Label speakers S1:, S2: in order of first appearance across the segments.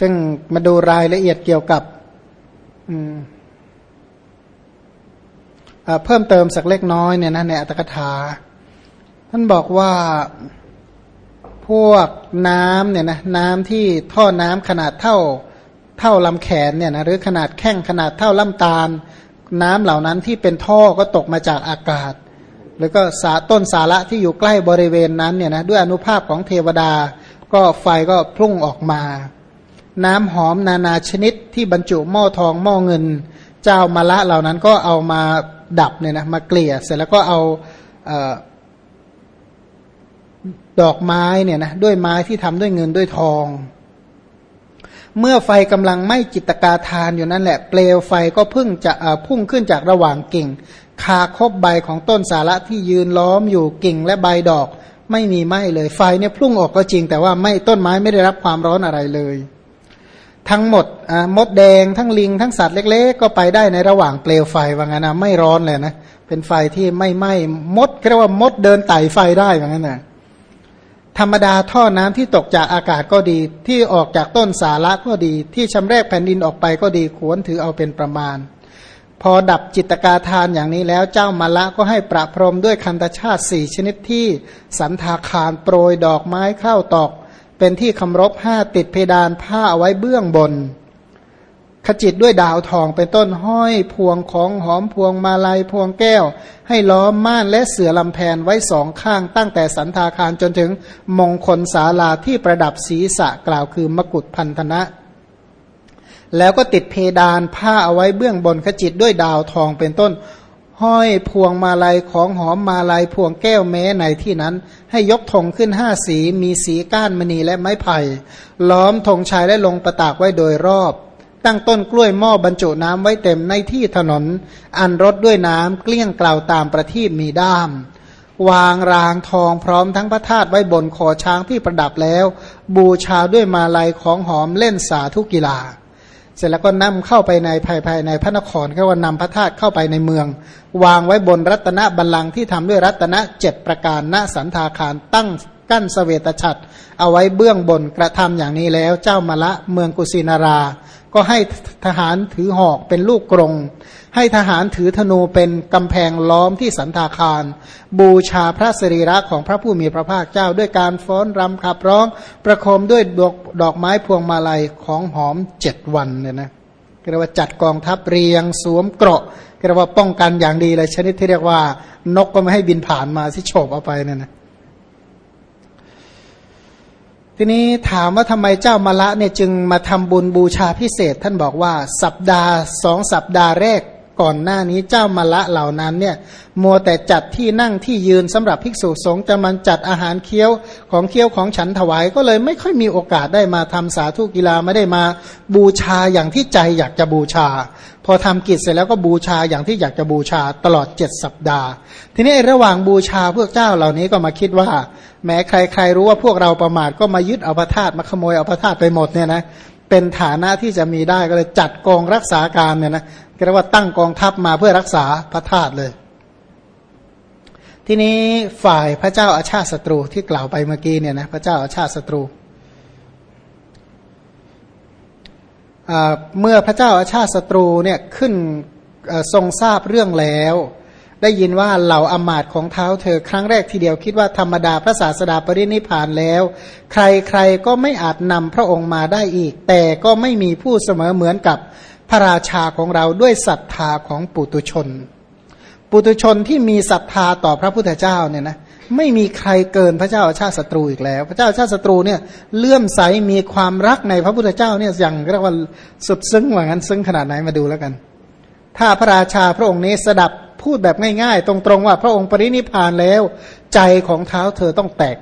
S1: ซึ่งมาดูรายละเอียดเกี่ยวกับเพิ่มเติมสักเล็กน้อยเนี่ยนะในอัตถกถา ท่านบอกว่าพวกน้ำเนี่ยนะน้ำที่ท่อน้ำขนาดเท่าเท่าลำแขนเนี่ยนะหรือขนาดแข้งขนาดเท่าลำตาล น้ำเหล่านั้นที่เป็นท่อก็ตกมาจากอากาศ แล้วก็สาต้นสาระที่อยู่ใกล้บริเวณนั้นเนี่ยนะด้วยอนุภาพของเทวดา ก็ไฟก็พุ่งออกมา น้ำหอมนานาชนิดที่บรรจุหม้อทองหม้อเงิน เจ้ามาละเหล่านั้นก็เอามาดับเนี่ยนะมาเกลี่ยเสร็จแล้วก็เอาดอกไม้เนี่ยนะด้วยไม้ที่ทำด้วยเงินด้วยทอง เมื่อไฟกำลังไหม้จิตกาทานอยู่นั่นแหละ เปลวไฟก็พึ่งจะพุ่งขึ้นจากระหว่างกิ่ง คาคบใบของต้นสาระที่ยืนล้อมอยู่กิ่งและใบดอก ไม่มีไหม้เลยไฟเนี่ยพุ่งออกก็จริง แต่ว่าไม่ต้นไม้ไม่ได้รับความร้อนอะไรเลย ทั้งหมดมดแดงทั้งลิงทั้งสัตว์เล็ก ๆ ก็ไปได้ในระหว่างเปลวไฟว่างั้นนะไม่ร้อนเลยนะเป็นไฟที่ไม่ไหม้มดเรียกว่ามดเดินไต่ไฟได้ว่างั้นนะธรรมดาท่อน้ำที่ตกจากอากาศก็ดี ที่ออกจากต้นสาระก็ดี ที่ชำแรกแผ่นดินออกไปก็ดีควรถือเอาเป็นประมาณ พอดับจิตกาทานอย่างนี้แล้วเจ้ามาละก็ให้ประพรมด้วยคันตชาติสี่ชนิดที่สันทาคารโปรยดอกไม้เข้าตอก เป็นที่คำรบห้าติดเพดานผ้าเอาไว้เบื้องบน ขจิตด้วยดาวทองเป็นต้นห้อยพวงของหอมพวงมาลัยพวงแก้ว ให้ล้อมม่านและเสือลำแพนไว้สองข้างตั้งแต่สันทาคารจนถึงมงคลศาลาที่ประดับศีรษะกล่าวคือมกุฏพันธนะแล้วก็ติดเพดานผ้าเอาไว้เบื้องบนขจิตด้วยดาวทองเป็นต้น ห้อยพวงมาลัยของหอมมาลัยพวงแก้วแม้ในที่นั้น ให้ยกธงขึ้นห้าสีมีสีก้านมณีและไม้ไผ่ ล้อมธงชายและลงประตากไว้โดยรอบ ตั้งต้นกล้วยหม้อบรรจุน้ำไว้เต็มในที่ถนน อันรดด้วยน้ำเกลี้ยงกล่าวตามประทีปมีด้าม วางรางทองพร้อมทั้งพระธาตุไว้บนคอช้างที่ประดับแล้ว บูชาด้วยมาลัยของหอมเล่นสาธุกีฬา เสร็จแล้วก็นำเข้าไปในภายภายในพระนครก็ว่านำพระธาตุเข้าไปในเมือง วางไว้บนรัตนบัลลังก์ที่ทำด้วยรัตนเจ็ดประการณสันทาคารตั้งกั้นสเวตฉัตรเอาไว้เบื้องบนกระทำอย่างนี้แล้ว เจ้ามาละเมืองกุสินารา ก็ให้ทหารถือหอกเป็นลูกกรง ให้ทหารถือธนูเป็นกำแพงล้อมที่สันทาคาร บูชาพระสรีระของพระผู้มีพระภาคเจ้า ด้วยการฟ้อนรำขับร้อง ประโคมด้วยดอกดอกไม้พวงมาลัยของหอมเจ็ดวันเนี่ยนะเรียกว่าจัดกองทัพเรียงสวมเกราะเรียกว่าป้องกันอย่างดีเลยชนิดที่เรียกว่า นกก็ไม่ให้บินผ่านมาที่โฉบเอาไปเนี่ยนะทีนี้ถามว่าทำไมเจ้ามาละเนี่ยจึงมาทำบุญบูชาพิเศษ ท่านบอกว่าสัปดาห์สองสัปดาห์แรก ก่อนหน้านี้เจ้ามาละเหล่านั้นเนี่ยมัวแต่จัดที่นั่งที่ยืนสำหรับภิกษุสงฆ์จะมันจัดอาหารเคี้ยวของเคี้ยวของฉันถวายก็เลยไม่ค่อยมีโอกาสได้มาทำสาธุกีฬาไม่ได้มาบูชาอย่างที่ใจอยากจะบูชา พอทำกิจเสร็จแล้วก็บูชาอย่างที่อยากจะบูชาตลอดเจ็ดสัปดาห์ ทีนี้ระหว่างบูชาพวกเจ้าเหล่านี้ก็มาคิดว่า แม้ใครๆรู้ว่าพวกเราประมาทก็มายึดเอาพระธาตุมาขโมยเอาพระธาตุไปหมดเนี่ยนะเป็นฐานะที่จะมีได้ก็เลยจัดกองรักษาการเนี่ยนะ เรียกว่าตั้งกองทัพมาเพื่อรักษาพระธาตุเลย ทีนี้ฝ่ายพระเจ้าอาชาติศัตรูที่กล่าวไปเมื่อกี้เนี่ยนะพระเจ้าอาชาติศัตรูเมื่อพระเจ้าอาชาติศัตรูเนี่ยขึ้นทรงทราบเรื่องแล้ว ได้ยินว่าเหล่าอมาตของเท้าเธอครั้งแรกทีเดียวคิดว่าธรรมดาพระศาสดาปรินิพานแล้ว ใครๆก็ไม่อาจนำพระองค์มาได้อีก แต่ก็ไม่มีผู้เสมอเหมือนกับ พระราชาของเราด้วยศรัทธาของปุตุชน ปุตุชนที่มีศรัทธาต่อพระพุทธเจ้าเนี่ยนะไม่มีใครเกินพระเจ้าชาติศัตรูอีกแล้ว พระเจ้าชาติศัตรูเนี่ยเลื่อมใสมีความรักในพระพุทธเจ้าเนี่ยอย่างเรียกว่าสุดซึ้งว่างั้นซึ้งขนาดไหนมาดูแล้วกัน ถ้าพระราชาพระองค์นี้สดับพูดแบบง่ายๆ ตรงๆว่าพระองค์ปรินิพานแล้ว ใจของเท้าเธอต้องแตก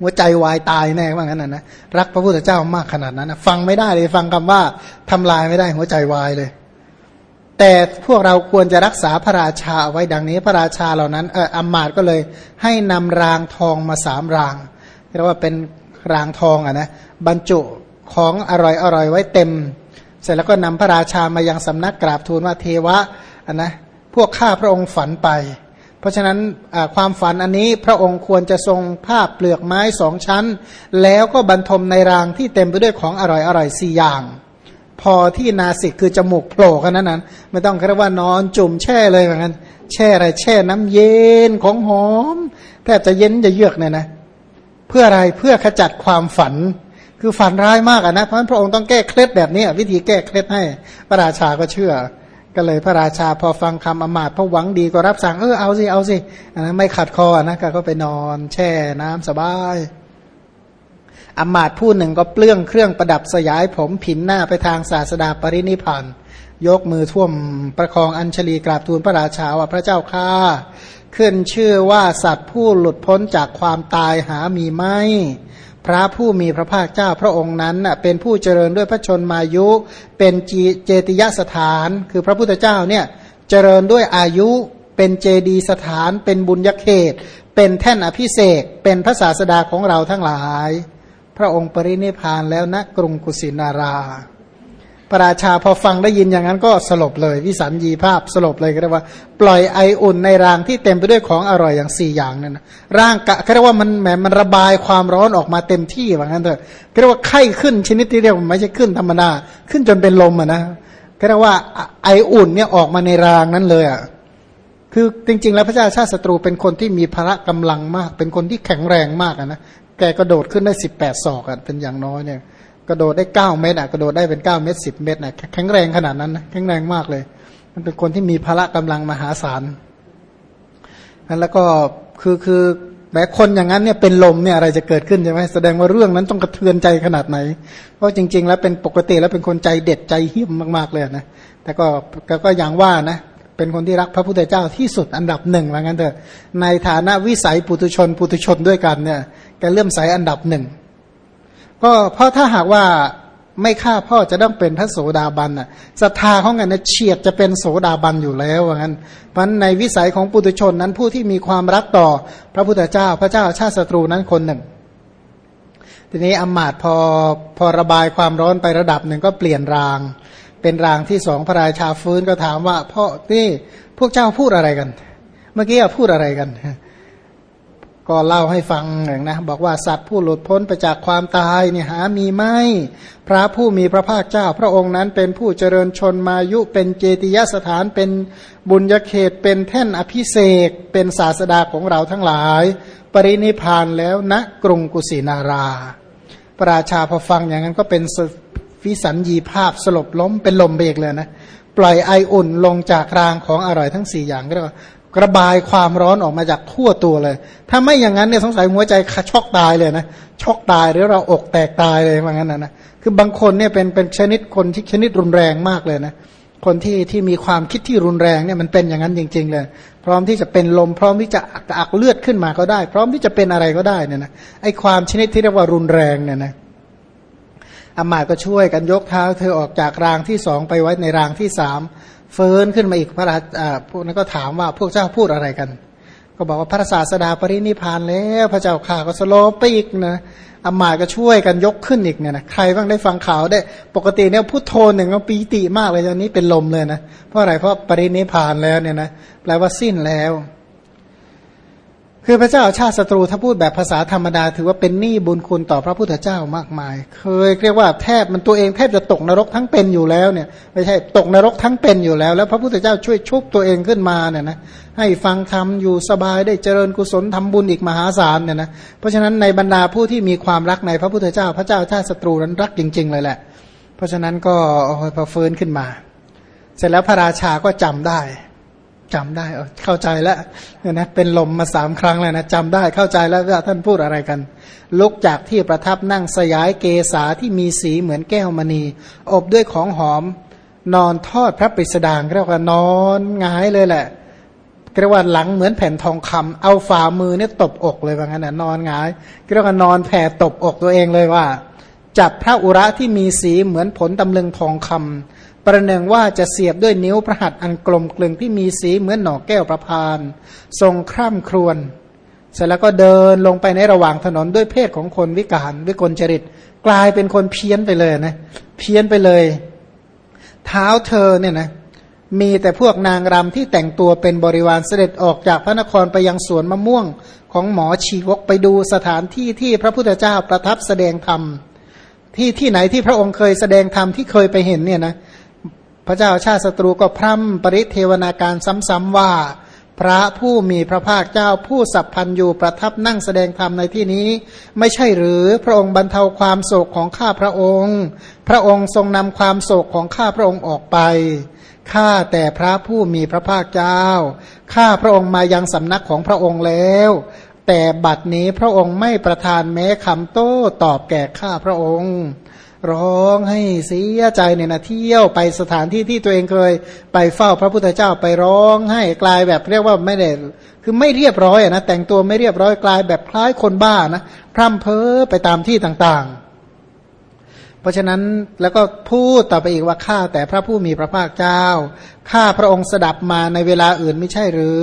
S1: หัวใจวายตายแน่ว่างั้นนะนะรักพระพุทธเจ้ามากขนาดนั้นนะฟังไม่ได้เลยฟังคำว่าทำลายไม่ได้หัวใจวายเลย แต่พวกเราควรจะรักษาพระราชาไว้ดังนี้พระราชาเหล่านั้นเอออมาตก็เลย ให้นำรางทองมาสามรางเรียกว่าเป็นรางทองอะนะบรรจุของอร่อยอร่อยไว้เต็ม เสร็จแล้วก็นำพระราชามายังสำนักกราบทูลว่าเทวะอะนะพวกข้าพระองค์ฝันไป เพราะฉะนั้นความฝันอันนี้พระองค์ควรจะทรงภาพเปลือกไม้สองชั้น แล้วก็บรรทมในรางที่เต็มไปด้วยของอร่อยอร่อยสี่อย่าง พอที่นาสิกคือจมูกโผล่กันนั้นนั้นไม่ต้องเรียกว่านอนจุ่มแช่เลยเหมือนกันแช่อะไรแช่น้ำเย็นของหอมแทบจะเย็นจะเยือกเนี่ยนะ เพื่ออะไรเพื่อขจัดความฝัน คือฝันร้ายมากนะเพราะฉะนั้นพระองค์ต้องแก้เคล็ดแบบนี้วิธีแก้เคล็ดให้พระราชาก็เชื่อ ก็เลยพระราชาพอฟังคำอมาตย์พระหวังดีก็รับสั่งเออเอาสิเอาสิอันนั้นไม่ขัดคอนะก็ไปนอนแช่น้ำสบายอมาตย์ผู้หนึ่งก็เปลื้องเครื่องประดับสยายผมผินหน้าไปทางศาสดาปรินิพานยกมือท่วมประคองอัญชลีกราบทูลพระราชาว่าพระเจ้าข้าขึ้นชื่อว่าสัตว์ผู้หลุดพ้นจากความตายหามีไหม พระผู้มีพระภาคเจ้าพระองค์นั้นเป็นผู้เจริญด้วยพระชนมายุ เป็นเจติยสถาน คือพระพุทธเจ้าเนี่ยเจริญด้วยอายุ เป็นเจดีสถาน เป็นบุญยเขต เป็นแท่นอภิเศกเป็นพระศาสดาของเราทั้งหลาย พระองค์ปรินิพานแล้วณกรุงกุสินารา พระราชาพอฟังได้ยินอย่างนั้นก็สลบเลย วิสัญญีภาพสลบเลยก็เรียกว่า ปล่อยไออุ่นในรางที่เต็มไปด้วยของอร่อยอย่างสี่อย่างนั่นนะร่างกะเรียกว่ามันแหมมันระบายความร้อนออกมาเต็มที่ว่างั้นเถอะเรียกว่าไข้ขึ้นชนิดที่เรียกว่าไม่ใช่ขึ้นธรรมดาขึ้นจนเป็นลมอะนะเรียกว่าไออุ่นเนี่ยออกมาในรางนั้นเลยอะคือจริง ๆ แล้วพระเจ้าชาติศัตรูเป็นคนที่มีพละกำลังมาก เป็นคนที่แข็งแรงมากนะแกกระโดดขึ้นได้สิบแปดศอกอะเป็นอย่างน้อยเนี่ย กระโดดได้เก้าเมตรอะกระโดดได้เป็นเก้าเมตรสิบเมตรน่ะแข็งแรงขนาดนั้นนะแข็งแรงมากเลย มันเป็นคนที่มีพละกำลังมหาศาลแล้วก็คือคือแม้คนอย่างนั้นเนี่ยเป็นลมเนี่ยอะไรจะเกิดขึ้นใช่ไหมแสดงว่าเรื่องนั้นต้องกระเทือนใจขนาดไหน เพราะจริง ๆ แล้วเป็นปกติแล้วเป็นคนใจเด็ดใจหิ้มมาก ๆเลยนะแต่ก็ก็อย่างว่านะเป็นคนที่รักพระพุทธเจ้าที่สุดอันดับหนึ่งว่างั้นเถอะในฐานะวิสัยปุตุชนปุตุชนด้วยกันเนี่ยแกเลื่อมใสอันดับหนึ่ง ก็เพราะถ้าหากว่าไม่ฆ่าพ่อจะต้องเป็นพระโสดาบันอะศรัทธาของกันนะเฉียดจะเป็นโสดาบันอยู่แล้วว่างั้นเพราะในวิสัยของปุถุชนนั้นผู้ที่มีความรักต่อพระพุทธเจ้าพระเจ้าชาติศัตรูนั้นคนหนึ่ง ทีนี้อมาตพอพอระบายความร้อนไประดับหนึ่งก็เปลี่ยนราง เป็นรางที่สองพระราชาฟื้นก็ถามว่าพ่อนี่พวกเจ้าพูดอะไรกัน เมื่อกี้พูดอะไรกัน ก็เล่าให้ฟังอย่งนะบอกว่าสัตว์ผู้หลุดพ้นไปจากความตายเนี่ยหามีไหมพระผู้มีพระภาคเจ้า พระองค์นั้นเป็นผู้เจริญชนมายุเป็นเจติยสถานเป็นบุญญเขตเป็นแท่นอภิเศกเป็นศาสดาของเราทั้งหลาย ปรินิพานแล้วณนะกรุงกุสินารา พระราชาพอฟังอย่างนั้นก็เป็นฟิสัญญีภาพสลบล้มเป็นลมเบกเลยนะปล่อยไออุ่นลงจากรางของอร่อยทั้งสี่อย่างก็เรียกว่า ระบายความร้อนออกมาจากทั่วตัวเลย ถ้าไม่อย่างนั้นเนี่ยสงสัยหัวใจช็อกตายเลยนะช็อกตายหรือเราอกแตกตายเลยว่างั้นนะนะคือบางคนเนี่ยเป็นเป็นชนิดคนที่ชนิดรุนแรงมากเลยนะคนที่ที่มีความคิดที่รุนแรงเนี่ยมันเป็นอย่างนั้นจริง ๆ เลย พร้อมที่จะเป็นลม พร้อมที่จะอักเลือดขึ้นมาก็ได้ พร้อมที่จะเป็นอะไรก็ได้เนี่ยนะไอความชนิดที่เรียกว่ารุนแรงเนี่ยนะอามาก็ช่วยกันยกเท้าเธอออกจากรางที่สองไปไว้ในรางที่สาม ฟื้นขึ้นมาอีกพระราชาพวกนั้นก็ถามว่าพวกเจ้าพูดอะไรกัน ก็บอกว่าพระศาสดาปรินิพานแล้วพระเจ้าข่าก็สโลปไปอีกนะอามาก็ช่วยกันยกขึ้นอีกเนี่ยนะใครบ้างได้ฟังข่าวได้ ปกติเนี่ยพูดโทนหนึ่งก็ปีติมากเลยตอนนี้เป็นลมเลยนะเพราะอะไรเพราะปรินิพานแล้วเนี่ยนะแปลว่าสิ้นแล้ว คือพระเจ้าชาติศัตรูถ้าพูดแบบภาษาธรรมดา ถือว่าเป็นหนี้บุญคุณต่อพระพุทธเจ้ามากมาย เคยเรียกว่าแทบมันตัวเองแทบจะตกนรกทั้งเป็นอยู่แล้วเนี่ยไม่ใช่ตกนรกทั้งเป็นอยู่แล้ว แล้วพระพุทธเจ้าช่วยชุบตัวเองขึ้นมาเนี่ยนะให้ฟังธรรมอยู่สบายได้เจริญกุศลทำบุญอีกมหาศาลเนี่ยนะเพราะฉะนั้นในบรรดาผู้ที่มีความรักในพระพุทธเจ้า พระเจ้าชาติศัตรูนั้นรักจริง ๆ เลยแหละ เพราะฉะนั้นก็พอฟื้นขึ้นมา เสร็จแล้วพระราชาก็จำได้ จำได้เข้าใจแล้วเนี่ยนะเป็นลมมาสามครั้งแล้วนะจำได้เข้าใจแล้วว่าท่านพูดอะไรกัน ลุกจากที่ประทับนั่งสยายเกษาที่มีสีเหมือนแก้วมณี อบด้วยของหอม นอนทอดพระปริสดางเรียกว่านอนงายเลยแหละเรียกว่าหลังเหมือนแผ่นทองคำเอาฝ่ามือเนี่ยตบอกเลยว่างั้นนะนอนงายเรียกว่านอนแผ่ตบอกตัวเองเลยว่าจับพระอุระที่มีสีเหมือนผลตำลึงทองคำ ประหนึ่งว่าจะเสียบด้วยนิ้วพระหัตถ์อันกลมกลึงที่มีสีเหมือนหน่อแก้วประพาน ทรงคร่ำครวญเสร็จแล้วก็เดินลงไปในระหว่างถนนด้วยเพศของคนวิการวิกลจริต กลายเป็นคนเพี้ยนไปเลยนะเพี้ยนไปเลย เท้าเธอเนี่ยนะมีแต่พวกนางรำที่แต่งตัวเป็นบริวารเสด็จออกจากพระนครไปยังสวนมะม่วงของหมอชีวกไปดูสถานที่ที่พระพุทธเจ้าประทับแสดงธรรมที่ที่ไหนที่พระองค์เคยแสดงธรรมที่เคยไปเห็นเนี่ยนะ ระเจ้าชาติศัตรูก็พร่ำปริเทวนาการซ้ำๆว่า พระผู้มีพระภาคเจ้าผู้สัพพันอยู่ประทับนั่งแสดงธรรมในที่นี้ ไม่ใช่หรือพระองค์บรรเทาความโศกของข้าพระองค์ พระองค์ทรงนำความโศกของข้าพระองค์ออกไปข้าแต่พระผู้มีพระภาคเจ้า ข้าพระองค์มายังสำนักของพระองค์แล้ว แต่บัดนี้พระองค์ไม่ประทานแม้คำโต้ตอบแก่ข้าพระองค์ ร้องให้เสียใจเนี่ยนะเที่ยวไปสถานที่ที่ตัวเองเคย ไปเฝ้าพระพุทธเจ้าไปร้องให้กลายแบบเรียกว่าไม่ได้คือไม่เรียบร้อยนะแต่งตัวไม่เรียบร้อยกลายแบบคล้ายคนบ้านะพร่ำเพ้อไปตามที่ต่างๆ เพราะฉะนั้นแล้วก็พูดต่อไปอีกว่าข้าแต่พระผู้มีพระภาคเจ้าข้าพระองค์สดับมาในเวลาอื่นไม่ใช่หรือ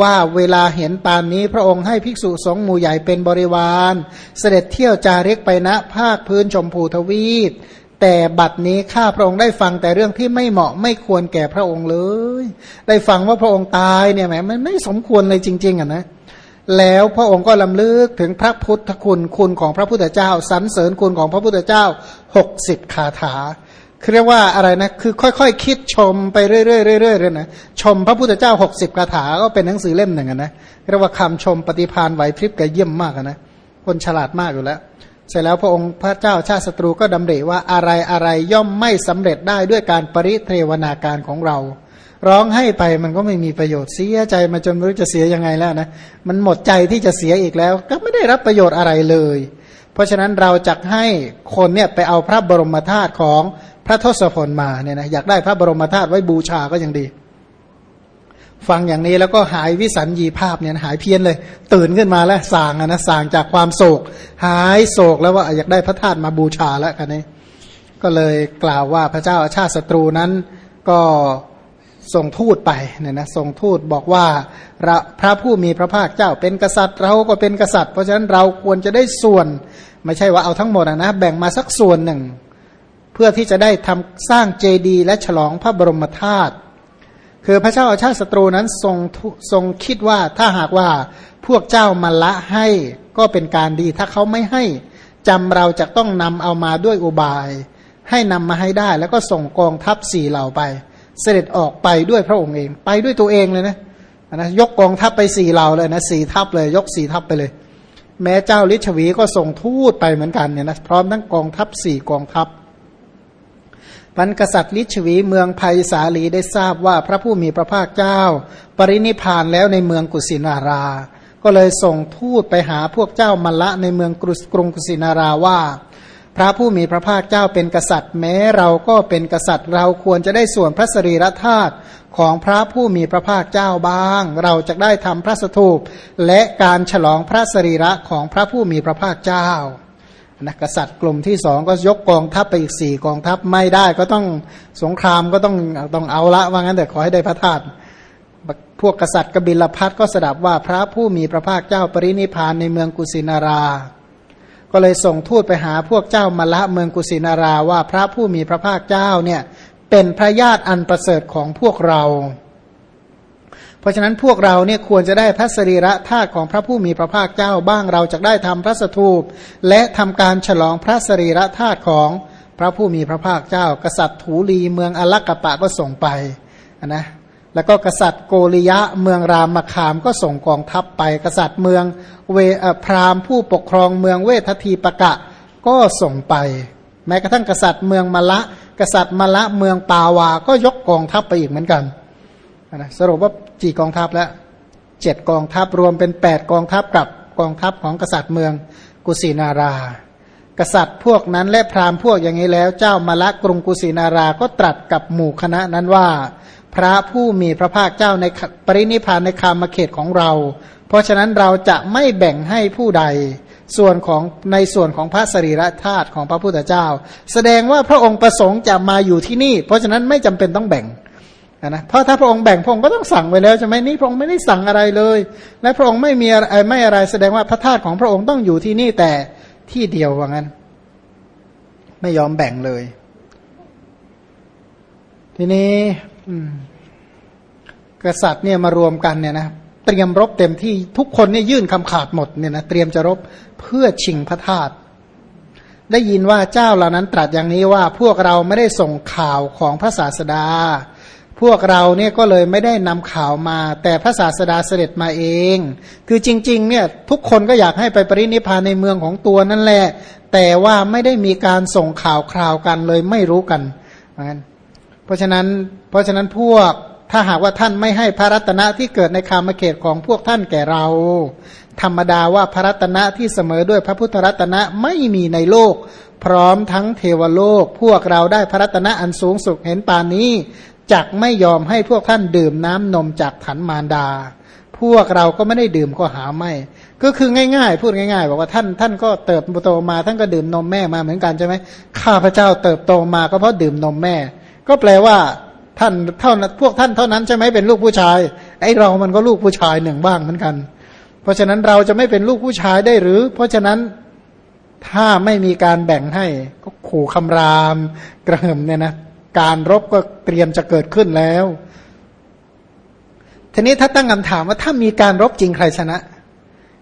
S1: ว่าเวลาเห็นปานนี้พระองค์ให้ภิกษุสงฆ์หมู่ใหญ่เป็นบริวาร เสด็จเที่ยวจาริกไปณภาคพื้นชมพูทวีปแต่บัดนี้ข้าพระองค์ได้ฟังแต่เรื่องที่ไม่เหมาะไม่ควรแก่พระองค์เลย ได้ฟังว่าพระองค์ตายเนี่ยแหมมันไม่สมควรเลยจริง ๆอะนะ แล้วพระองค์ก็ลำลึกถึงพระพุทธคุณคุณของพระพุทธเจ้าสรรเสริญคุณของพระพุทธเจ้าหกสิบคาถาเรียกว่าอะไรนะคือค่อยๆคคิดชมไปเรื่อยๆเรื่อยๆเลยนะชมพระพุทธเจ้าหกสิบคาถาก็เป็นหนังสือเล่มหนึ่งนะเรียกว่าคำชมปฏิพานไหวพริบกเยี่ยมมากนะคนฉลาดมากอยู่แล้ว เสร็จแล้วพระองค์พระเจ้าชาติศัตรูก็ดำริว่าอะไรอะไรย่อมไม่สำเร็จได้ด้วยการปริเทวนาการของเรา ร้องให้ไปมันก็ไม่มีประโยชน์เสียใจมาจนไม่รู้จะเสียยังไงแล้วนะมันหมดใจที่จะเสียอีกแล้ว ก็ไม่ได้รับประโยชน์อะไรเลย เพราะฉะนั้นเราจะให้คนเนี่ยไปเอาพระบรมธาตุของพระทศพลมาเนี่ยนะอยากได้พระบรมธาตุไว้บูชาก็ยังดีฟังอย่างนี้แล้วก็หายวิสัญญีภาพเนี่ยหายเพี้ยนเลย ตื่นขึ้นมาแล้วสางนะสางจากความโศก หายโศกแล้วว่าอยากได้พระธาตุมาบูชาแล้วกันนี้ ก็เลยกล่าวว่าพระเจ้าอาชาติศัตรูนั้น ก็ ส่งทูตไปเนี่ยนะส่งทูตบอกว่าพระผู้มีพระภาคเจ้าเป็นกษัตริย์ เราก็เป็นกษัตริย์ เพราะฉะนั้นเราควรจะได้ส่วน ไม่ใช่ว่าเอาทั้งหมดนะแบ่งมาสักส่วนหนึ่ง เพื่อที่จะได้ทำสร้างเจดีย์และฉลองพระบรมธาตุคือพระเจ้าอาชาติศัตรูนั้นทรงทรงคิดว่าถ้าหากว่าพวกเจ้ามาละให้ก็เป็นการดี ถ้าเขาไม่ให้จำเราจะต้องนำเอามาด้วยอุบาย ให้นำมาให้ได้ แล้วก็ส่งกองทัพสี่เหล่าไป เสด็จออกไปด้วยพระองค์เอง ไปด้วยตัวเองเลยนะนะยกกองทัพไปสี่เหล่าเลยนะสี่ทัพเลย ยกสี่ทัพไปเลย แม้เจ้าลิชวีก็ส่งทูตไปเหมือนกันเนี่ยนะพร้อมทั้งกองทัพสี่กองทัพพันกษัตริย์ลิชวีเมืองภัยสาลีได้ทราบว่าพระผู้มีพระภาคเจ้า ปรินิพานแล้วในเมืองกุสินารา ก็เลยส่งทูตไปหาพวกเจ้ามัลละในเมืองกรุงกุสินาราว่า พระผู้มีพระภาคเจ้าเป็นกษัตริย์ แม้เราก็เป็นกษัตริย์ เราควรจะได้ส่วนพระสรีรธาตุของพระผู้มีพระภาคเจ้าบ้าง เราจะได้ทำพระสถูปและการฉลองพระสรีระของพระผู้มีพระภาคเจ้านะกษัตริย์กลุ่มที่สองก็ยกกองทัพไปอีกสี่กองทัพไม่ได้ก็ต้องสงครามก็ต้องต้องเอาละว่างั้นแต่ขอให้ได้พระธาตุพวกกษัตริย์กบิลพัทก็สดับว่าพระผู้มีพระภาคเจ้าปรินิพานในเมืองกุสินารา ก็เลยส่งทูตไปหาพวกเจ้ามาละเมืองกุสินาราว่าพระผู้มีพระภาคเจ้าเนี่ยเป็นพระญาติอันประเสริฐของพวกเรา เพราะฉะนั้นพวกเราเนี่ยควรจะได้พระสรีระธาตุของพระผู้มีพระภาคเจ้าบ้างเราจะได้ทำพระสถูป และทำการฉลองพระสรีระธาตุของพระผู้มีพระภาคเจ้า กษัตริย์ถูลีเมืองอลักกะปะก็ส่งไปนะ แล้วก็กษัตริย์โกริยะเมืองรามคามก็ส่งกองทัพไป กษัตริย์เมืองเวพรามผู้ปกครองเมืองเวททีปะกะก็ส่งไป แม้กระทั่งกษัตริย์เมืองมละ กษัตริย์มละเมืองปาวา ก็ยกกองทัพไปอีกเหมือนกันนะสรุปว่าจีกองทัพแล้วเจ็ดกองทัพรวมเป็นแปดกองทัพกับกองทัพของกษัตริย์เมืองกุสินารา กษัตริย์พวกนั้นและพราหมณ์พวกอย่างนี้แล้ว เจ้ามละกรุงกุสินาราก็ตรัสกับหมู่คณะนั้นว่า พระผู้มีพระภาคเจ้าในปรินิพานในคามเขตของเรา เพราะฉะนั้นเราจะไม่แบ่งให้ผู้ใดส่วนของในส่วนของพระสรีระธาตุของพระพุทธเจ้า แสดงว่าพระองค์ประสงค์จะมาอยู่ที่นี่ เพราะฉะนั้นไม่จำเป็นต้องแบ่งนะเพราะถ้าพระองค์แบ่งพระองค์ก็ต้องสั่งไว้แล้วใช่ไหมนี่พระองค์ไม่ได้สั่งอะไรเลย และพระองค์ไม่มีอะไรไม่อะไรแสดงว่าพระธาตุของพระองค์ต้องอยู่ที่นี่แต่ที่เดียวว่างั้น ไม่ยอมแบ่งเลย ทีนี้ กษัตริย์เนี่ยมารวมกันเนี่ยนะเตรียมรบเต็มที่ทุกคนเนี่ยยื่นคำขาดหมดเนี่ยนะเตรียมจะรบเพื่อชิงพระธาตุได้ยินว่าเจ้าเหล่านั้นตรัสอย่างนี้ว่าพวกเราไม่ได้ส่งข่าวของพระศาสดา พวกเราเนี่ยก็เลยไม่ได้นำข่าวมา แต่พระศาสดาเสด็จมาเอง คือจริงๆเนี่ยทุกคนก็อยากให้ไปปรินิพานในเมืองของตัวนั่นแหละ แต่ว่าไม่ได้มีการส่งข่าวคราวกันเลยไม่รู้กันเพราะฉะนั้น เพราะฉะนั้นพวกถ้าหากว่าท่านไม่ให้พระรัตนะที่เกิดในคามเขตของพวกท่านแก่เรา ธรรมดาว่าพระรัตนะที่เสมอด้วยพระพุทธรัตนะไม่มีในโลก พร้อมทั้งเทวโลก พวกเราได้พระรัตนะอันสูงสุดเห็นปานนี้จักไม่ยอมให้พวกท่านดื่มน้ำนมจากถันมารดา พวกเราก็ไม่ได้ดื่มก็หาไม่ ก็คือง่ายๆ พูดง่ายๆบอกว่าท่านท่านก็เติบโตมาท่านก็ดื่มนมแม่มาเหมือนกันใช่ไหมข้าพเจ้าเติบโตมาก็เพราะดื่มนมแม่ ก็แปลว่า ท่านเท่านั้นพวกท่านเท่านั้นใช่ไหมเป็นลูกผู้ชาย ไอเรามันก็ลูกผู้ชายหนึ่งบ้างเหมือนกัน เพราะฉะนั้นเราจะไม่เป็นลูกผู้ชายได้หรือ เพราะฉะนั้นถ้าไม่มีการแบ่งให้ก็ขู่คำรามกระหึ่มเนี่ยนะการรบก็เตรียมจะเกิดขึ้นแล้ว ทีนี้ถ้าตั้งคำถามว่าถ้ามีการรบจริงใครชนะ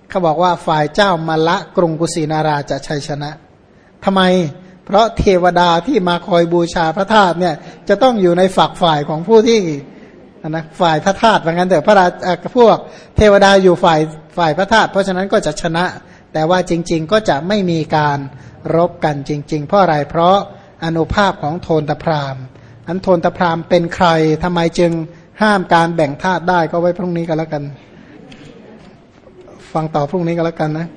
S1: เขาบอกว่าฝ่ายเจ้ามาละกรุงกุสินาราจะชัยชนะทำไม เพราะเทวดาที่มาคอยบูชาพระธาตุเนี่ยจะต้องอยู่ในฝักฝ่ายของผู้ที่นะฝ่ายพระธาตุเหมือนกันแต่พระราพวกเทวดาอยู่ฝ่ายฝ่ายพระธาตุเพราะฉะนั้นก็จะชนะ แต่ว่าจริง ๆ ก็จะไม่มีการรบกันจริง ๆ เพราะอะไรเพราะอนุภาพของโทนตพรามอันโทนตพรามเป็นใครทำไมจึงห้ามการแบ่งธาตุได้ก็ไว้พรุ่งนี้กันแล้วกัน ฟังต่อพรุ่งนี้กันแล้วกันนะ